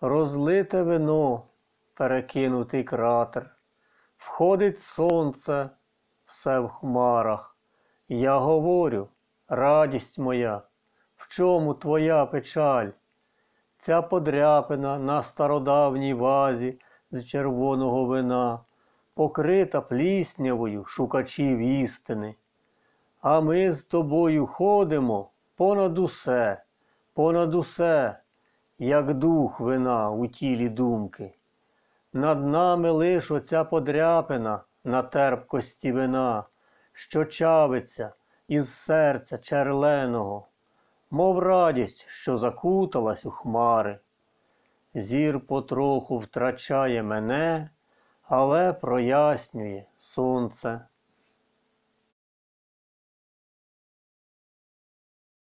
Розлите вино, перекинутий кратер. Входить сонце, все в хмарах. Я говорю, радість моя, в чому твоя печаль? Ця подряпина на стародавній вазі з червоного вина, покрита пліснявою шукачів істини. А ми з тобою ходимо понад усе, понад усе, як дух вина у тілі думки. Над нами лиш оця подряпина на терпкості вина, що чавиться із серця черленого, мов радість, що закуталась у хмари. Зір потроху втрачає мене, але прояснює сонце